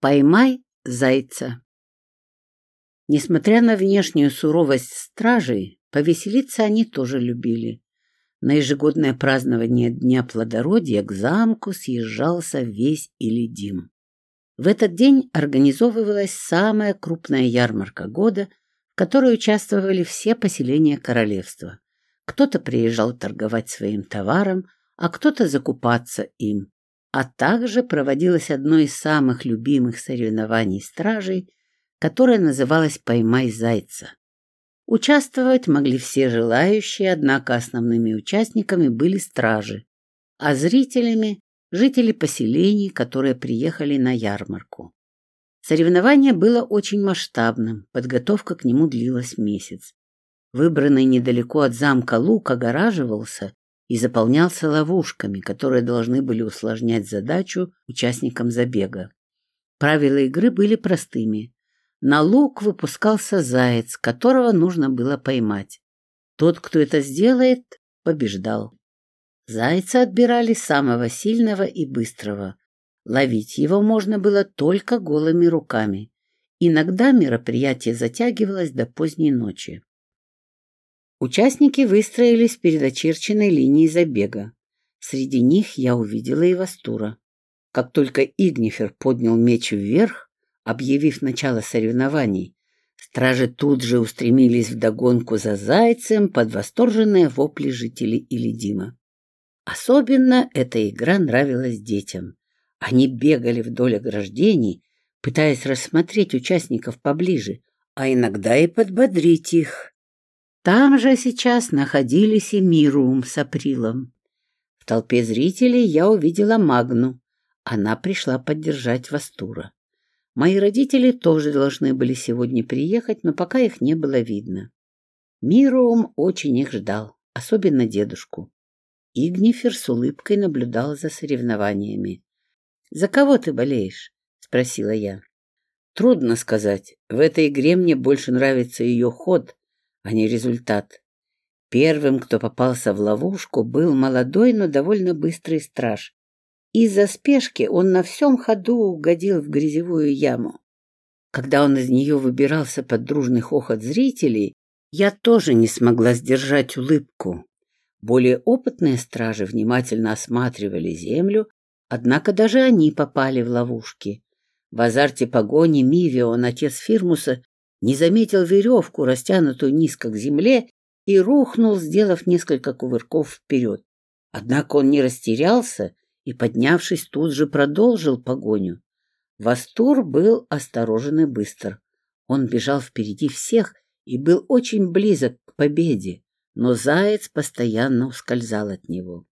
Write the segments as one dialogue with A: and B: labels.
A: Поймай зайца. Несмотря на внешнюю суровость стражей, повеселиться они тоже любили. На ежегодное празднование Дня плодородия к замку съезжался весь Илидим. В этот день организовывалась самая крупная ярмарка года, в которой участвовали все поселения королевства. Кто-то приезжал торговать своим товаром, а кто-то закупаться им а также проводилось одно из самых любимых соревнований стражей, которое называлось «Поймай зайца». Участвовать могли все желающие, однако основными участниками были стражи, а зрителями – жители поселений, которые приехали на ярмарку. Соревнование было очень масштабным, подготовка к нему длилась месяц. Выбранный недалеко от замка лук огораживался и заполнялся ловушками, которые должны были усложнять задачу участникам забега. Правила игры были простыми. На лук выпускался заяц, которого нужно было поймать. Тот, кто это сделает, побеждал. Зайца отбирали самого сильного и быстрого. Ловить его можно было только голыми руками. Иногда мероприятие затягивалось до поздней ночи. Участники выстроились перед очерченной линией забега. Среди них я увидела и Вастура. Как только Игнифер поднял меч вверх, объявив начало соревнований, стражи тут же устремились вдогонку за зайцем под восторженные вопли жителей Илидима. Особенно эта игра нравилась детям. Они бегали вдоль ограждений, пытаясь рассмотреть участников поближе, а иногда и подбодрить их. Там же сейчас находились и Мируум с Априлом. В толпе зрителей я увидела Магну. Она пришла поддержать Вастура. Мои родители тоже должны были сегодня приехать, но пока их не было видно. Мируум очень их ждал, особенно дедушку. Игнифер с улыбкой наблюдал за соревнованиями. «За кого ты болеешь?» — спросила я. «Трудно сказать. В этой игре мне больше нравится ее ход, а не результат. Первым, кто попался в ловушку, был молодой, но довольно быстрый страж. Из-за спешки он на всем ходу угодил в грязевую яму. Когда он из нее выбирался под дружный хохот зрителей, я тоже не смогла сдержать улыбку. Более опытные стражи внимательно осматривали землю, однако даже они попали в ловушки. В азарте погони Мивион, отец Фирмуса, не заметил веревку, растянутую низко к земле, и рухнул, сделав несколько кувырков вперед. Однако он не растерялся и, поднявшись, тут же продолжил погоню. Вастур был осторожен и быстр. Он бежал впереди всех и был очень близок к победе, но заяц постоянно ускользал от него.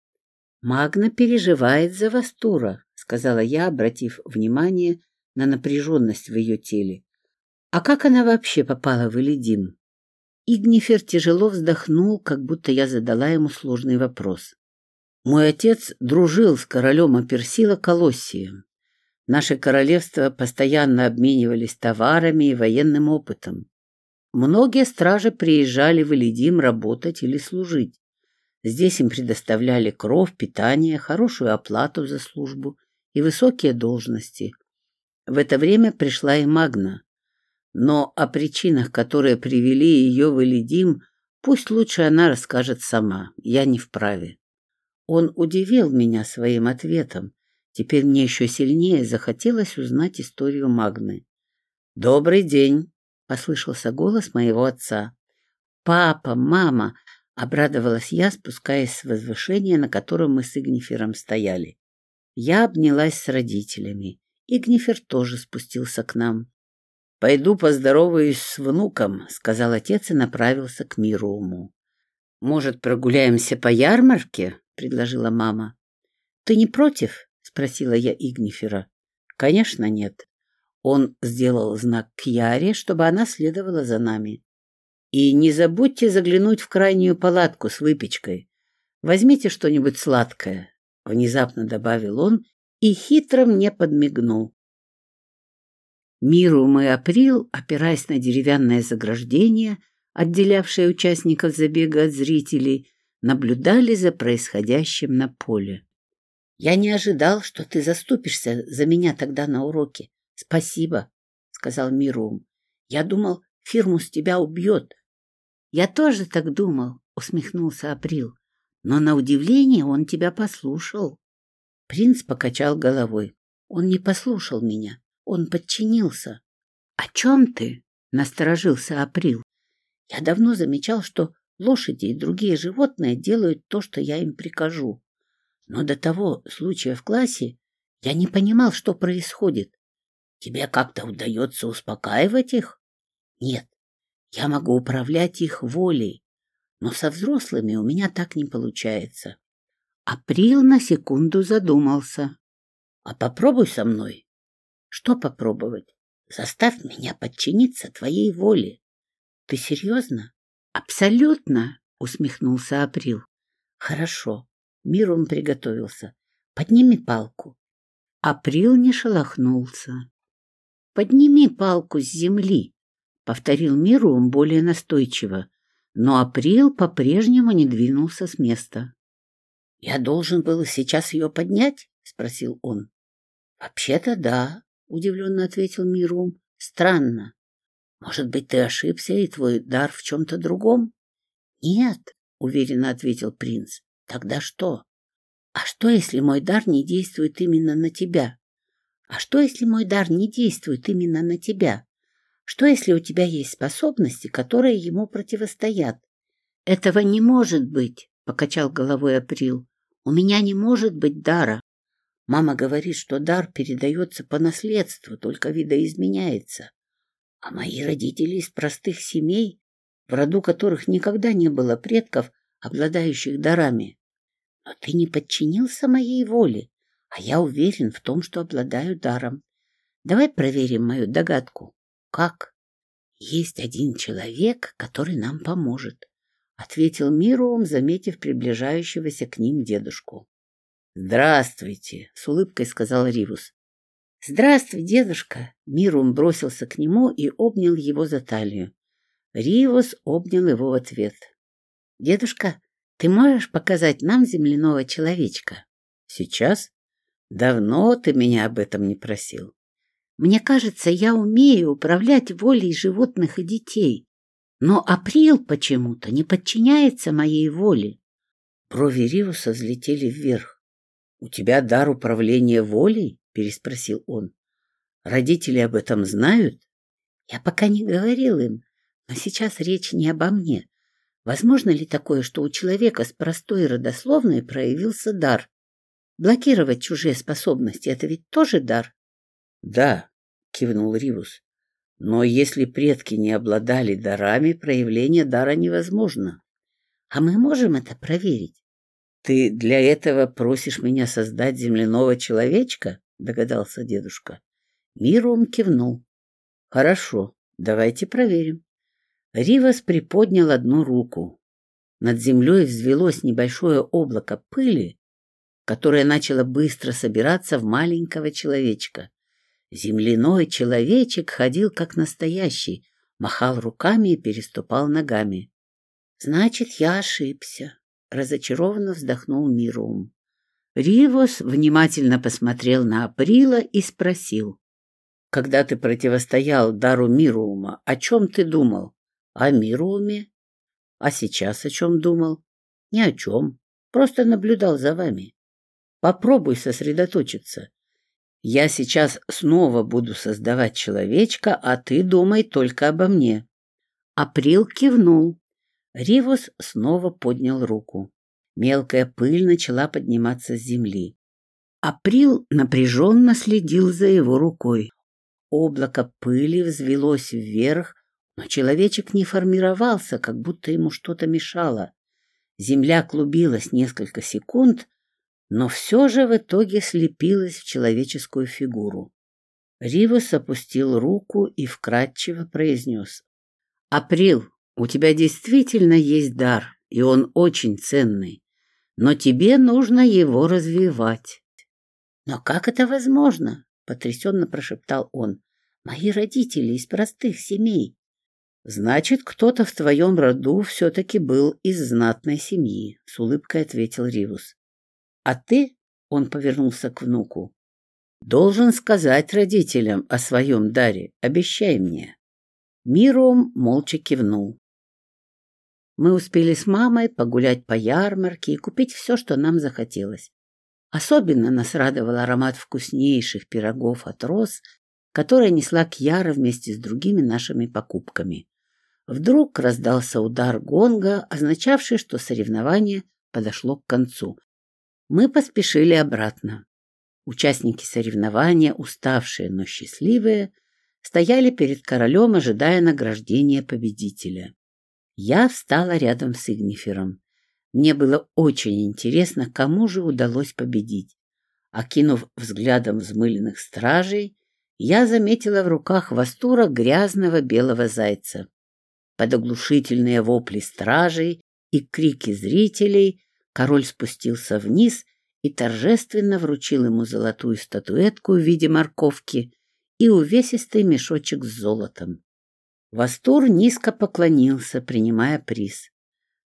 A: «Магна переживает за Вастура», — сказала я, обратив внимание на напряженность в ее теле. А как она вообще попала в Элидим? Игнифер тяжело вздохнул, как будто я задала ему сложный вопрос. Мой отец дружил с королем Аперсила Колоссием. Наши королевства постоянно обменивались товарами и военным опытом. Многие стражи приезжали в Элидим работать или служить. Здесь им предоставляли кров, питание, хорошую оплату за службу и высокие должности. В это время пришла и Магна. Но о причинах, которые привели ее в Элидим, пусть лучше она расскажет сама, я не вправе. Он удивил меня своим ответом. Теперь мне еще сильнее захотелось узнать историю Магны. «Добрый день!» — послышался голос моего отца. «Папа, мама!» — обрадовалась я, спускаясь с возвышения, на котором мы с Игнифером стояли. Я обнялась с родителями. Игнифер тоже спустился к нам. «Пойду поздороваюсь с внуком», — сказал отец и направился к Мируму. «Может, прогуляемся по ярмарке?» — предложила мама. «Ты не против?» — спросила я Игнифера. «Конечно нет». Он сделал знак к Яре, чтобы она следовала за нами. «И не забудьте заглянуть в крайнюю палатку с выпечкой. Возьмите что-нибудь сладкое», — внезапно добавил он и хитро мне подмигнул. Мирум и Април, опираясь на деревянное заграждение, отделявшее участников забега от зрителей, наблюдали за происходящим на поле. «Я не ожидал, что ты заступишься за меня тогда на уроке», Спасибо, сказал Мирум. Я думал, фирму с тебя убьет. Я тоже так думал, усмехнулся Април. Но на удивление он тебя послушал. Принц покачал головой. Он не послушал меня, он подчинился. — О чем ты? — насторожился Април. — Я давно замечал, что лошади и другие животные делают то, что я им прикажу. Но до того случая в классе я не понимал, что происходит. Тебе как-то удается успокаивать их? Нет, я могу управлять их волей, но со взрослыми у меня так не получается. Април на секунду задумался. А попробуй со мной. Что попробовать? Заставь меня подчиниться твоей воле. Ты серьезно? Абсолютно, усмехнулся Април. Хорошо. Мирум приготовился. Подними палку. Април не шелохнулся. Подними палку с земли, повторил Мирум более настойчиво, но Април по-прежнему не двинулся с места. «Я должен был сейчас ее поднять?» — спросил он. «Вообще-то да», — удивленно ответил Мирум. «Странно. Может быть, ты ошибся, и твой дар в чем-то другом?» «Нет», — уверенно ответил принц. «Тогда что? А что, если мой дар не действует именно на тебя? А что, если мой дар не действует именно на тебя? Что, если у тебя есть способности, которые ему противостоят?» «Этого не может быть», — покачал головой Април. У меня не может быть дара. Мама говорит, что дар передается по наследству, только видоизменяется. А мои родители из простых семей, в роду которых никогда не было предков, обладающих дарами. Но ты не подчинился моей воле, а я уверен в том, что обладаю даром. Давай проверим мою догадку. Как? Есть один человек, который нам поможет. — ответил Мируум, заметив приближающегося к ним дедушку. — Здравствуйте, — с улыбкой сказал Ривус. — Здравствуй, дедушка! Мируум бросился к нему и обнял его за талию. Ривус обнял его в ответ. — Дедушка, ты можешь показать нам земляного человечка? — Сейчас? Давно ты меня об этом не просил. Мне кажется, я умею управлять волей животных и детей. Но Април почему-то не подчиняется моей воле. Брови Ривуса взлетели вверх. — У тебя дар управления волей? — переспросил он. — Родители об этом знают? — Я пока не говорил им, но сейчас речь не обо мне. Возможно ли такое, что у человека с простой родословной проявился дар? Блокировать чужие способности — это ведь тоже дар? — Да, — кивнул Ривус. Но если предки не обладали дарами, проявление дара невозможно. А мы можем это проверить? Ты для этого просишь меня создать земляного человечка? Догадался дедушка. Мирум кивнул. Хорошо, давайте проверим. Ривас приподнял одну руку. Над землей взвелось небольшое облако пыли, которое начало быстро собираться в маленького человечка. Земляной человечек ходил как настоящий, махал руками и переступал ногами. «Значит, я ошибся», — разочарованно вздохнул Мирум. Ривос внимательно посмотрел на Априла и спросил. «Когда ты противостоял дару Мирума, о чем ты думал? О Мируме? А сейчас о чем думал? Ни о чем. Просто наблюдал за вами. Попробуй сосредоточиться. Я сейчас снова буду создавать человечка, а ты думай только обо мне. Април кивнул. Ривус снова поднял руку. Мелкая пыль начала подниматься с земли. Април напряженно следил за его рукой. Облако пыли взвелось вверх, но человечек не формировался, как будто ему что-то мешало. Земля клубилась несколько секунд, но все же в итоге слепилась в человеческую фигуру. Ривас опустил руку и вкратчиво произнес. «Април, у тебя действительно есть дар, и он очень ценный, но тебе нужно его развивать». «Но как это возможно?» — потрясенно прошептал он. «Мои родители из простых семей». «Значит, кто-то в твоем роду все-таки был из знатной семьи», — с улыбкой ответил Ривус. А ты, — он повернулся к внуку, — Должен сказать родителям о своем даре. Обещай мне. Миром молча кивнул. Мы успели с мамой погулять по ярмарке и купить все, что нам захотелось. Особенно нас радовал аромат вкуснейших пирогов от роз, которые несла Кьяра вместе с другими нашими покупками. Вдруг раздался удар гонга, означавший, что соревнование подошло к концу. Мы поспешили обратно. Участники соревнования, уставшие, но счастливые, стояли перед королем, ожидая награждения победителя. Я встала рядом с Игнифером. Мне было очень интересно, кому же удалось победить. Окинув взглядом взмыленных стражей, я заметила в руках Вастура грязного белого зайца. Под оглушительные вопли стражей и крики зрителей король спустился вниз и торжественно вручил ему золотую статуэтку в виде морковки и увесистый мешочек с золотом. Вастур низко поклонился, принимая приз.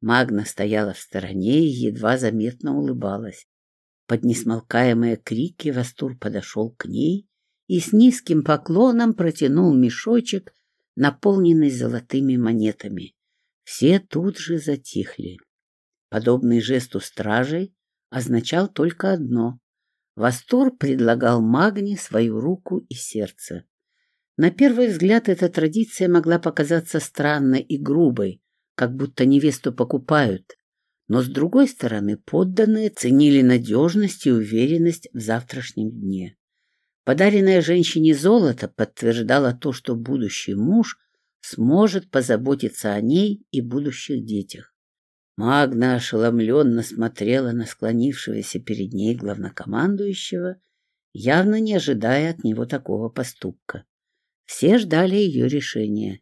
A: Магна стояла в стороне и едва заметно улыбалась. Под несмолкаемые крики Вастур подошел к ней и с низким поклоном протянул мешочек, наполненный золотыми монетами. Все тут же затихли. Подобный жест у стражей означал только одно. Вастур предлагал Магне свою руку и сердце. На первый взгляд эта традиция могла показаться странной и грубой, как будто невесту покупают. Но, с другой стороны, подданные ценили надежность и уверенность в завтрашнем дне. Подаренное женщине золото подтверждало то, что будущий муж сможет позаботиться о ней и будущих детях. Магна ошеломленно смотрела на склонившегося перед ней главнокомандующего, явно не ожидая от него такого поступка. Все ждали ее решения.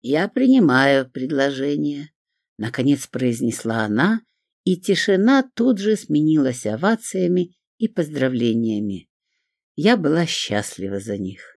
A: «Я принимаю предложение», — наконец произнесла она, и тишина тут же сменилась овациями и поздравлениями. Я была счастлива за них.